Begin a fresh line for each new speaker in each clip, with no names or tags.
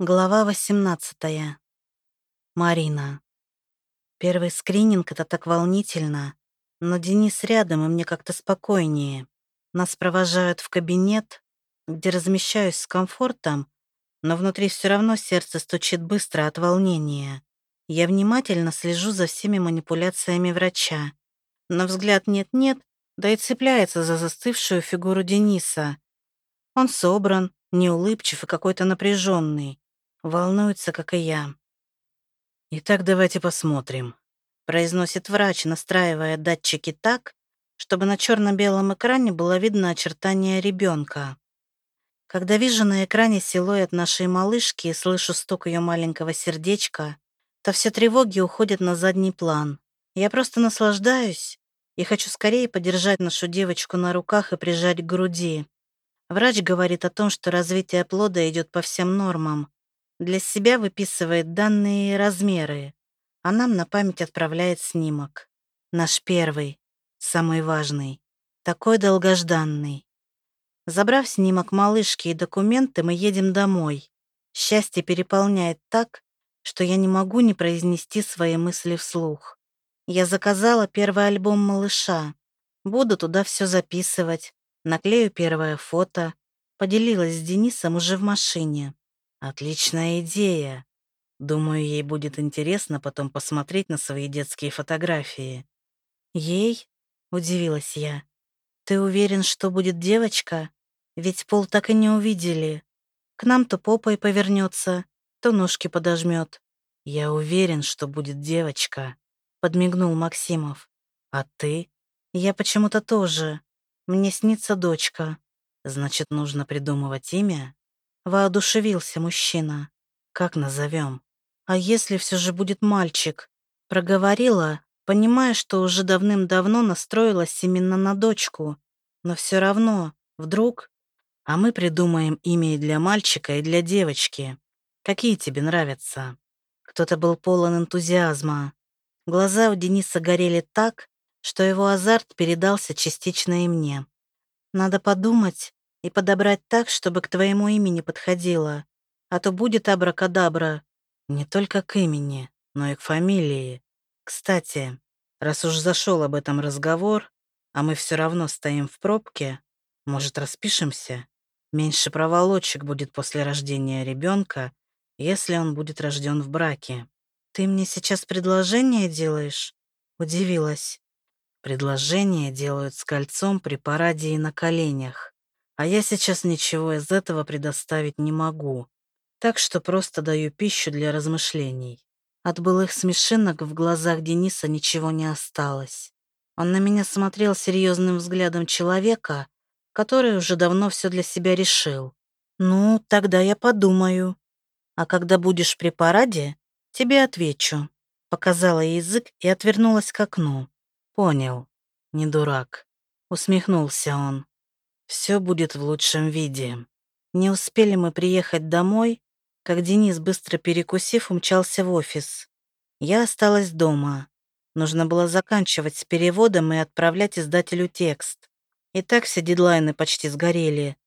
Глава 18. Марина. Первый скрининг — это так волнительно, но Денис рядом, и мне как-то спокойнее. Нас провожают в кабинет, где размещаюсь с комфортом, но внутри все равно сердце стучит быстро от волнения. Я внимательно слежу за всеми манипуляциями врача, но взгляд нет-нет, да и цепляется за застывшую фигуру Дениса. Он собран, неулыбчив и какой-то напряженный. Волнуется, как и я.
«Итак, давайте посмотрим», —
произносит врач, настраивая датчики так, чтобы на черно-белом экране было видно очертания ребенка. Когда вижу на экране силуэт нашей малышки и слышу стук ее маленького сердечка, то все тревоги уходят на задний план. Я просто наслаждаюсь и хочу скорее подержать нашу девочку на руках и прижать к груди. Врач говорит о том, что развитие плода идет по всем нормам, для себя выписывает данные размеры, а нам на память отправляет снимок. Наш первый, самый важный, такой долгожданный. Забрав снимок малышки и документы, мы едем домой. Счастье переполняет так, что я не могу не произнести свои мысли вслух. Я заказала первый альбом малыша. Буду туда все записывать, наклею первое фото. Поделилась с Денисом уже в машине.
Отличная идея. Думаю, ей будет интересно потом посмотреть на свои детские фотографии.
Ей? Удивилась я. Ты уверен, что будет девочка? Ведь пол так и не увидели. К нам то попой повернется, то ножки подожмет.
Я уверен, что будет девочка, подмигнул Максимов. А ты?
Я почему-то тоже. Мне снится дочка.
Значит, нужно придумывать имя?
Воодушевился мужчина.
Как назовем?
А если все же будет мальчик? Проговорила, понимая, что уже давным-давно настроилась именно на дочку. Но все равно, вдруг...
А мы придумаем имя и для мальчика, и для девочки. Какие тебе нравятся?
Кто-то был полон энтузиазма. Глаза у Дениса горели так, что его азарт передался частично и мне. Надо подумать, и подобрать так, чтобы к твоему имени подходило. А то будет абракадабра.
Не только к имени, но и к фамилии. Кстати, раз уж зашел об этом разговор, а мы все равно стоим в пробке, может, распишемся? Меньше проволочек будет после рождения ребенка, если он будет рожден в браке.
Ты мне сейчас предложение делаешь? Удивилась.
Предложение делают с кольцом при параде и на коленях. А я сейчас ничего из этого предоставить не могу, так что просто даю пищу для размышлений.
От былых смешинок в глазах Дениса ничего не осталось. Он на меня смотрел серьезным взглядом человека, который уже давно все для себя решил. «Ну, тогда я подумаю. А когда будешь при параде, тебе отвечу». Показала язык и отвернулась к окну.
«Понял. Не дурак», — усмехнулся он. Все будет в лучшем виде.
Не успели мы приехать домой, как Денис, быстро перекусив, умчался в офис. Я осталась дома. Нужно было заканчивать с переводом и отправлять издателю текст. И так все дедлайны почти сгорели.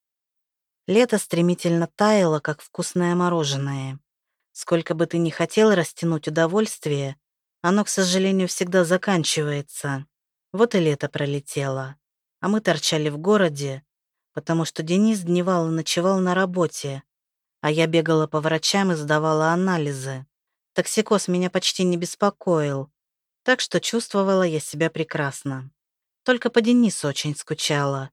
Лето стремительно таяло, как вкусное мороженое. Сколько бы ты ни хотел растянуть удовольствие, оно, к сожалению, всегда заканчивается. Вот и лето пролетело. А мы торчали в городе, потому что Денис дневал и ночевал на работе, а я бегала по врачам и сдавала анализы. Токсикоз меня почти не беспокоил, так что чувствовала я себя прекрасно. Только по Денису очень скучала.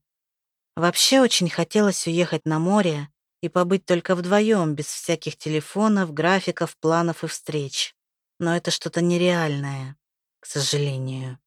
Вообще очень хотелось уехать на море и побыть только вдвоем, без всяких телефонов, графиков, планов и встреч. Но это что-то нереальное, к сожалению.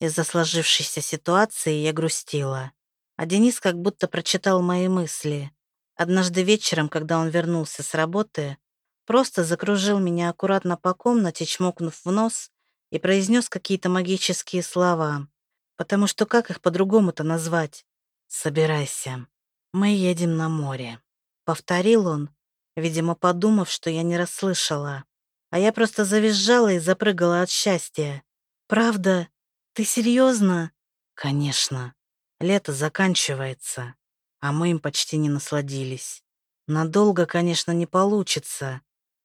Из-за сложившейся ситуации я грустила. А Денис как будто прочитал мои мысли. Однажды вечером, когда он вернулся с работы, просто закружил меня аккуратно по комнате, чмокнув в нос, и произнес какие-то магические слова. Потому что как их по-другому-то назвать? «Собирайся. Мы едем на море», — повторил он, видимо, подумав, что я не расслышала. А я просто завизжала и запрыгала от счастья. «Правда? Ты серьезно?»
«Конечно. Лето заканчивается, а мы им почти не насладились. Надолго, конечно, не получится,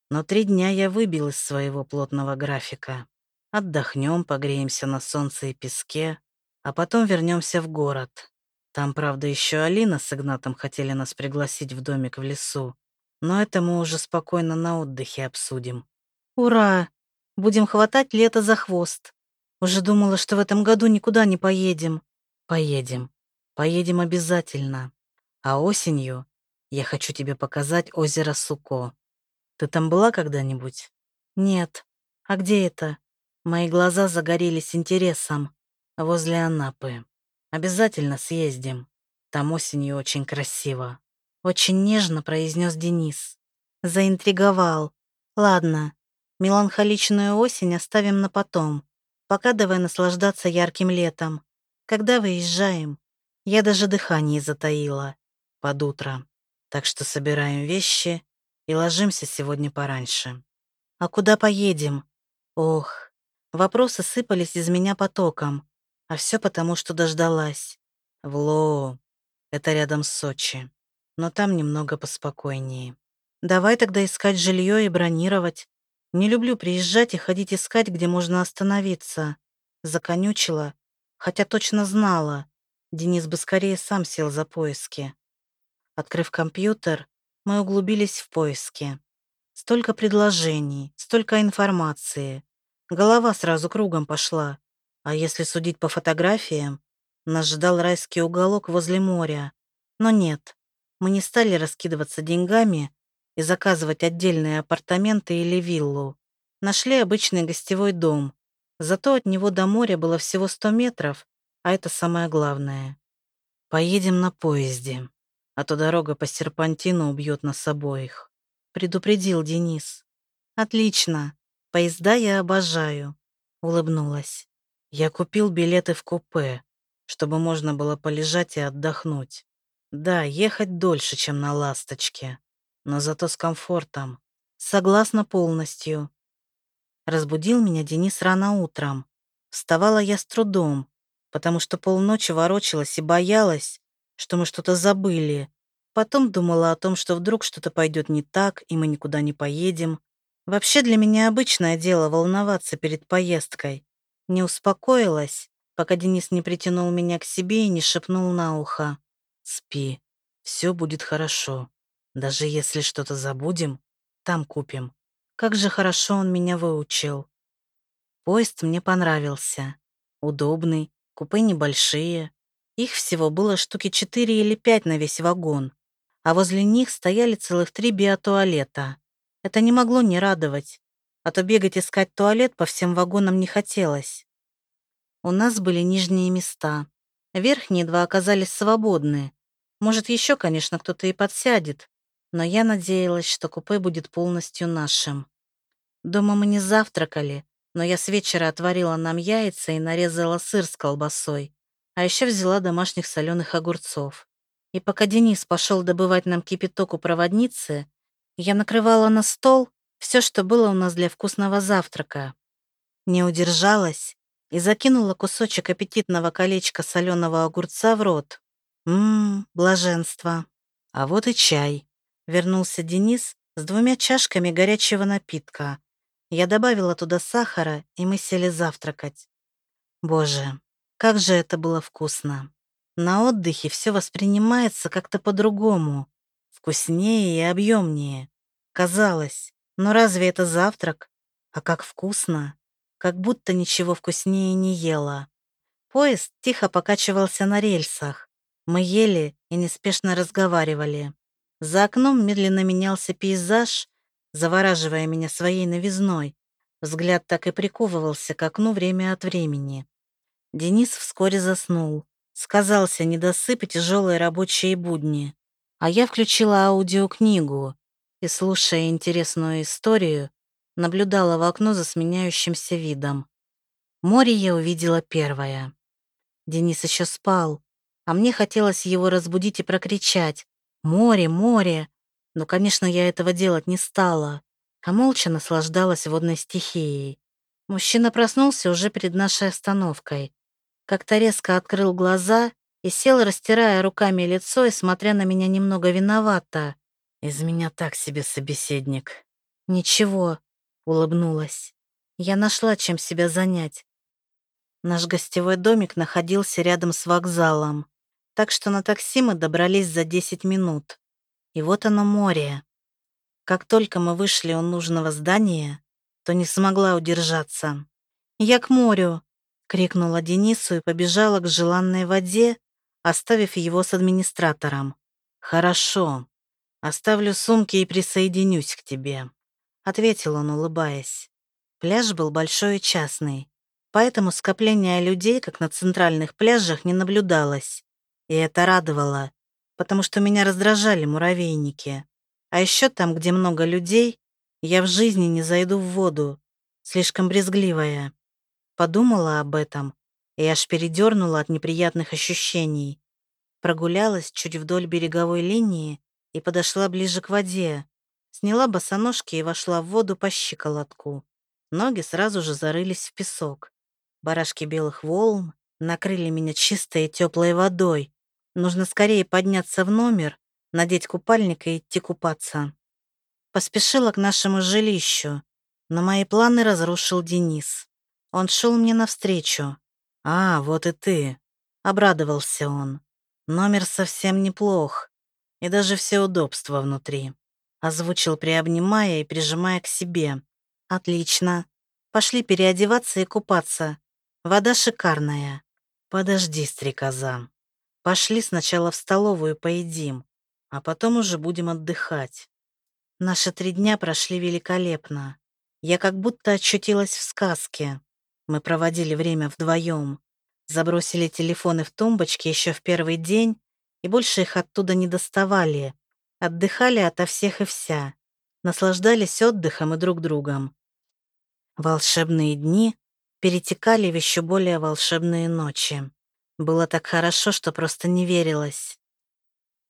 но три дня я выбил из своего плотного графика. Отдохнем, погреемся на солнце и песке, а потом вернемся в город. Там, правда, еще Алина с Игнатом хотели нас пригласить в домик в лесу, но это мы уже спокойно на отдыхе обсудим.
Ура! Будем хватать лето за хвост. Уже думала, что в этом году никуда не поедем.
Поедем. Поедем обязательно. А осенью я хочу тебе показать озеро Суко. Ты там была когда-нибудь?
Нет. А где это? Мои глаза загорелись интересом.
Возле Анапы. Обязательно съездим. Там осенью очень красиво.
Очень нежно произнес Денис. Заинтриговал. Ладно, меланхоличную осень оставим на потом. Пока давай наслаждаться ярким летом. Когда выезжаем? Я даже дыхание затаила.
Под утро. Так что собираем вещи и ложимся сегодня пораньше.
А куда поедем? Ох, вопросы сыпались из меня потоком. А все потому, что дождалась.
В Лоу. Это рядом с Сочи. Но там немного поспокойнее.
Давай тогда искать жилье и бронировать. Не люблю приезжать и ходить искать, где можно остановиться. Законючила, хотя точно знала. Денис бы скорее сам сел за поиски. Открыв компьютер, мы углубились в поиски. Столько предложений, столько информации. Голова сразу кругом пошла. А если судить по фотографиям, нас ждал райский уголок возле моря. Но нет, мы не стали раскидываться деньгами и заказывать отдельные апартаменты или виллу. Нашли обычный гостевой дом. Зато от него до моря было всего 100 метров, а это самое главное.
Поедем на поезде, а то дорога по серпантину убьет нас обоих. Предупредил Денис.
Отлично. Поезда я обожаю. Улыбнулась.
Я купил билеты в купе, чтобы можно было полежать и отдохнуть. Да, ехать дольше, чем на «Ласточке», но зато с комфортом.
Согласна полностью. Разбудил меня Денис рано утром. Вставала я с трудом, потому что полночи ворочалась и боялась, что мы что-то забыли. Потом думала о том, что вдруг что-то пойдет не так, и мы никуда не поедем. Вообще для меня обычное дело волноваться перед поездкой. Не успокоилась, пока Денис не притянул меня к себе и не шепнул на ухо.
«Спи, все будет хорошо. Даже если что-то забудем, там купим».
Как же хорошо он меня выучил. Поезд мне понравился. Удобный, купе небольшие. Их всего было штуки четыре или пять на весь вагон. А возле них стояли целых три биотуалета. Это не могло не радовать а то бегать искать туалет по всем вагонам не хотелось. У нас были нижние места. Верхние два оказались свободны. Может, еще, конечно, кто-то и подсядет, но я надеялась, что купе будет полностью нашим. Дома мы не завтракали, но я с вечера отварила нам яйца и нарезала сыр с колбасой, а еще взяла домашних соленых огурцов. И пока Денис пошел добывать нам кипяток у проводницы, я накрывала на стол все, что было у нас для вкусного завтрака. Не удержалась и закинула кусочек аппетитного колечка соленого огурца в рот. Ммм, блаженство. А вот и чай. Вернулся Денис с двумя чашками горячего напитка. Я добавила туда сахара, и мы сели завтракать. Боже, как же это было вкусно. На отдыхе все воспринимается как-то по-другому, вкуснее и объемнее. Казалось, но разве это завтрак? А как вкусно! Как будто ничего вкуснее не ела. Поезд тихо покачивался на рельсах. Мы ели и неспешно разговаривали. За окном медленно менялся пейзаж, завораживая меня своей новизной. Взгляд так и приковывался к окну время от времени. Денис вскоре заснул. Сказался недосып и тяжелые рабочие будни. А я включила аудиокнигу, и, слушая интересную историю, наблюдала в окно за сменяющимся видом. Море я увидела первое. Денис еще спал, а мне хотелось его разбудить и прокричать «Море, море!» Но, конечно, я этого делать не стала, а молча наслаждалась водной стихией. Мужчина проснулся уже перед нашей остановкой. Как-то резко открыл глаза и сел, растирая руками лицо и смотря на меня немного виновато.
Из меня так себе собеседник.
Ничего, улыбнулась. Я нашла, чем себя занять. Наш гостевой домик находился рядом с вокзалом, так что на такси мы добрались за 10 минут. И вот оно море. Как только мы вышли у нужного здания, то не смогла удержаться. «Я к морю!» — крикнула Денису и побежала к желанной воде, оставив его с администратором.
«Хорошо. Оставлю сумки и присоединюсь к тебе», — ответил он, улыбаясь.
Пляж был большой и частный, поэтому скопления людей, как на центральных пляжах, не наблюдалось. И это радовало, потому что меня раздражали муравейники. А еще там, где много людей, я в жизни не зайду в воду, слишком брезгливая. Подумала об этом и аж передернула от неприятных ощущений. Прогулялась чуть вдоль береговой линии и подошла ближе к воде. Сняла босоножки и вошла в воду по щиколотку. Ноги сразу же зарылись в песок. Барашки белых волн накрыли меня чистой и теплой водой. Нужно скорее подняться в номер, надеть купальник и идти купаться. Поспешила к нашему жилищу, но мои планы разрушил Денис. Он шел мне навстречу.
«А, вот и ты», — обрадовался он. «Номер совсем неплох, и даже все удобства внутри», — озвучил, приобнимая и прижимая к себе.
«Отлично. Пошли переодеваться и купаться. Вода шикарная».
«Подожди, стрекоза. Пошли сначала в столовую поедим, а потом уже будем отдыхать».
Наши три дня прошли великолепно. Я как будто очутилась в сказке. Мы проводили время вдвоем. Забросили телефоны в тумбочки еще в первый день и больше их оттуда не доставали. Отдыхали ото всех и вся. Наслаждались отдыхом и друг другом. Волшебные дни перетекали в еще более волшебные ночи. Было так хорошо, что просто не верилось.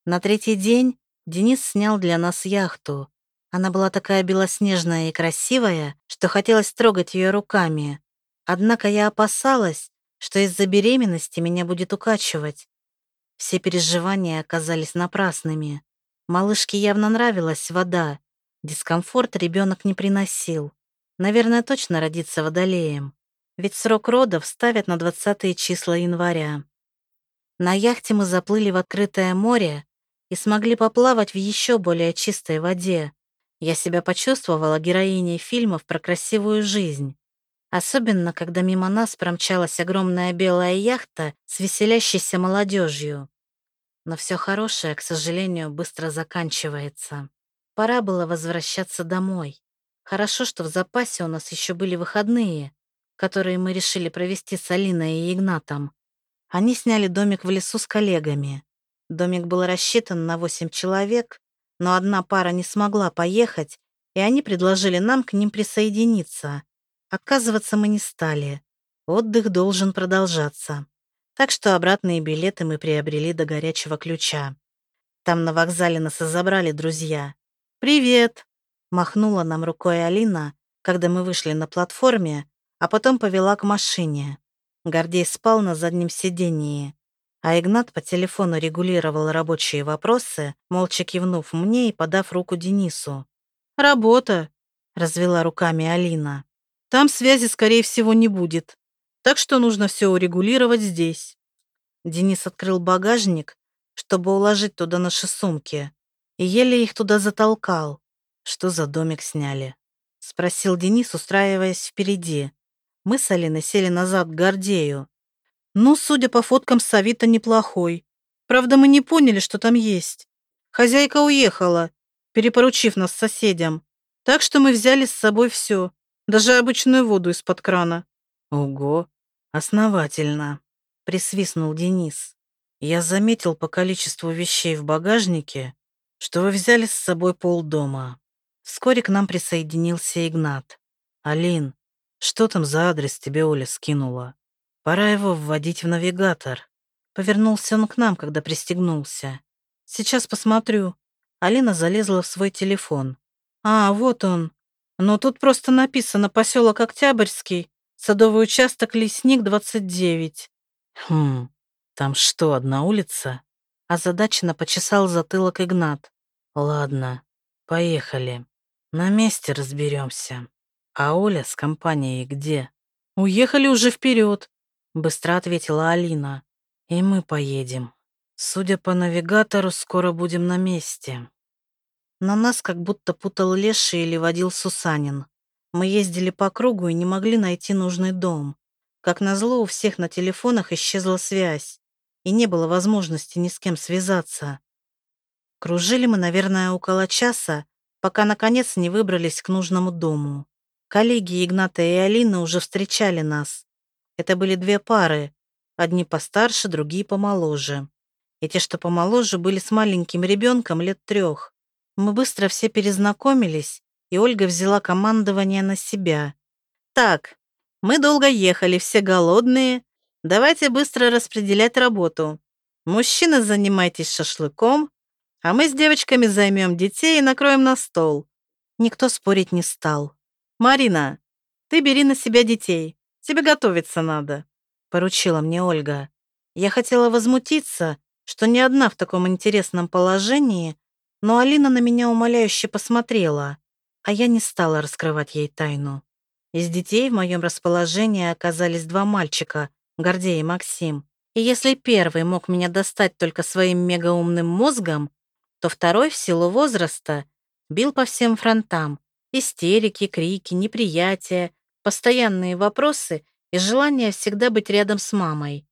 На третий день Денис снял для нас яхту, она была такая белоснежная и красивая, что хотелось трогать ее руками. Однако я опасалась, что из-за беременности меня будет укачивать. Все переживания оказались напрасными. Малышке явно нравилась вода. Дискомфорт ребенок не приносил. Наверное, точно родится водолеем. Ведь срок родов ставят на 20 числа января. На яхте мы заплыли в открытое море и смогли поплавать в еще более чистой воде. Я себя почувствовала героиней фильмов про красивую жизнь. Особенно, когда мимо нас промчалась огромная белая яхта с веселящейся молодежью. Но все хорошее, к сожалению, быстро заканчивается. Пора было возвращаться домой. Хорошо, что в запасе у нас еще были выходные, которые мы решили провести с Алиной и Игнатом. Они сняли домик в лесу с коллегами. Домик был рассчитан на восемь человек, но одна пара не смогла поехать, и они предложили нам к ним присоединиться. Отказываться мы не стали. Отдых должен продолжаться. Так что обратные билеты мы приобрели до горячего ключа. Там на вокзале нас и друзья. «Привет!» — махнула нам рукой Алина, когда мы вышли на платформе, а потом повела к машине. Гордей спал на заднем сидении а Игнат по телефону регулировал рабочие вопросы, молча кивнув мне и подав руку Денису.
«Работа», — развела руками Алина. «Там связи, скорее всего, не будет. Так что нужно все урегулировать здесь».
Денис открыл багажник, чтобы уложить туда наши сумки, и еле их туда затолкал.
«Что за домик сняли?»
— спросил Денис, устраиваясь впереди. Мы с Алиной сели назад к Гордею,
ну, судя по фоткам, Савита неплохой. Правда, мы не поняли, что там есть. Хозяйка уехала, перепоручив нас соседям. Так что мы взяли с собой все, даже обычную воду из-под крана.
Ого, основательно, присвистнул Денис. Я заметил по количеству вещей в багажнике, что вы взяли с собой полдома. Вскоре к нам присоединился Игнат. «Алин, что там за адрес тебе Оля скинула?» Пора его вводить в навигатор.
Повернулся он к нам, когда пристегнулся. Сейчас посмотрю. Алина залезла в свой телефон.
А, вот он. Но тут просто написано поселок Октябрьский, садовый участок Лесник, 29.
Хм, там что, одна улица?
Озадаченно почесал затылок Игнат.
Ладно, поехали. На месте разберемся. А Оля с компанией где?
Уехали уже вперед,
быстро ответила Алина. И мы поедем. Судя по навигатору, скоро будем на месте.
Но нас как будто путал Леший или водил Сусанин. Мы ездили по кругу и не могли найти нужный дом. Как назло, у всех на телефонах исчезла связь, и не было возможности ни с кем связаться. Кружили мы, наверное, около часа, пока, наконец, не выбрались к нужному дому. Коллеги Игната и Алина уже встречали нас. Это были две пары, одни постарше, другие помоложе. И те, что помоложе, были с маленьким ребенком лет трех. Мы быстро все перезнакомились, и Ольга взяла командование на себя. «Так, мы долго ехали, все голодные. Давайте быстро распределять работу. Мужчины, занимайтесь шашлыком, а мы с девочками займем детей и накроем на стол». Никто спорить не стал. «Марина, ты бери на себя детей. Тебе готовиться надо», — поручила мне Ольга. Я хотела возмутиться, что не одна в таком интересном положении, но Алина на меня умоляюще посмотрела, а я не стала раскрывать ей тайну. Из детей в моем расположении оказались два мальчика, Гордей и Максим. И если первый мог меня достать только своим мегаумным мозгом, то второй в силу возраста бил по всем фронтам. Истерики, крики, неприятия, постоянные вопросы и желание всегда быть рядом с мамой.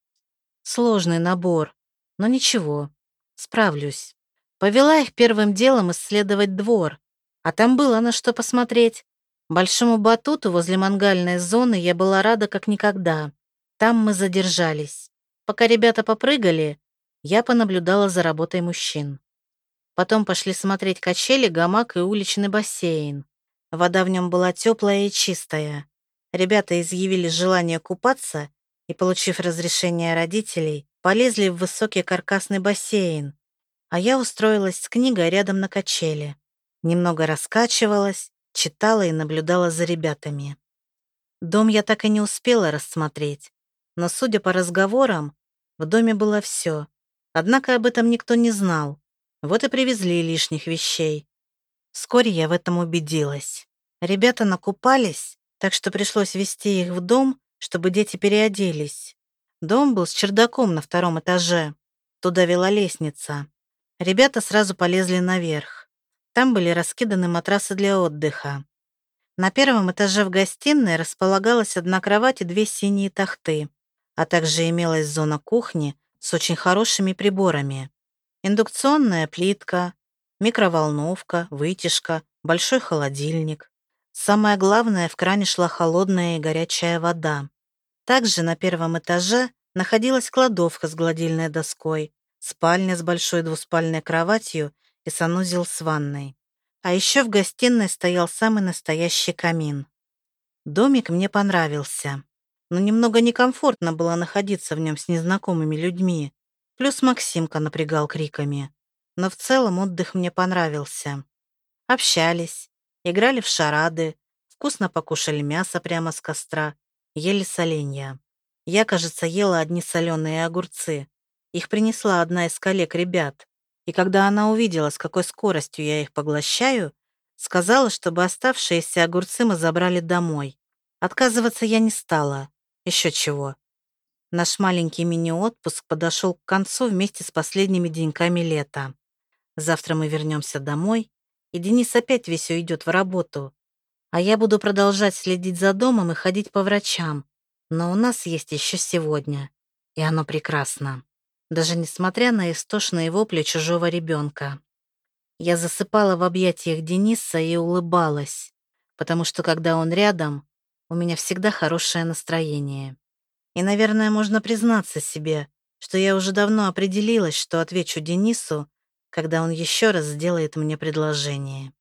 Сложный набор, но ничего, справлюсь. Повела их первым делом исследовать двор, а там было на что посмотреть. Большому батуту возле мангальной зоны я была рада как никогда. Там мы задержались. Пока ребята попрыгали, я понаблюдала за работой мужчин. Потом пошли смотреть качели, гамак и уличный бассейн. Вода в нем была теплая и чистая. Ребята изъявили желание купаться и, получив разрешение родителей, полезли в высокий каркасный бассейн, а я устроилась с книгой рядом на качели. Немного раскачивалась, читала и наблюдала за ребятами. Дом я так и не успела рассмотреть, но, судя по разговорам, в доме было все. Однако об этом никто не знал. Вот и привезли лишних вещей. Вскоре я в этом убедилась. Ребята накупались, так что пришлось вести их в дом, чтобы дети переоделись. Дом был с чердаком на втором этаже. Туда вела лестница. Ребята сразу полезли наверх. Там были раскиданы матрасы для отдыха. На первом этаже в гостиной располагалась одна кровать и две синие тахты, а также имелась зона кухни с очень хорошими приборами. Индукционная плитка, микроволновка, вытяжка, большой холодильник. Самое главное, в кране шла холодная и горячая вода. Также на первом этаже находилась кладовка с гладильной доской, спальня с большой двуспальной кроватью и санузел с ванной. А еще в гостиной стоял самый настоящий камин. Домик мне понравился, но немного некомфортно было находиться в нем с незнакомыми людьми. Плюс Максимка напрягал криками. Но в целом отдых мне понравился. Общались, играли в шарады, вкусно покушали мясо прямо с костра, ели соленья. Я, кажется, ела одни соленые огурцы. Их принесла одна из коллег ребят и когда она увидела, с какой скоростью я их поглощаю, сказала, чтобы оставшиеся огурцы мы забрали домой. Отказываться я не стала. Еще чего. Наш маленький мини-отпуск подошел к концу вместе с последними деньками лета. Завтра мы вернемся домой, и Денис опять весь уйдет в работу. А я буду продолжать следить за домом и ходить по врачам. Но у нас есть еще сегодня, и оно прекрасно даже несмотря на истошные вопли чужого ребенка. Я засыпала в объятиях Дениса и улыбалась, потому что когда он рядом, у меня всегда хорошее настроение. И, наверное, можно признаться себе, что я уже давно определилась, что отвечу Денису, когда он еще раз сделает мне предложение.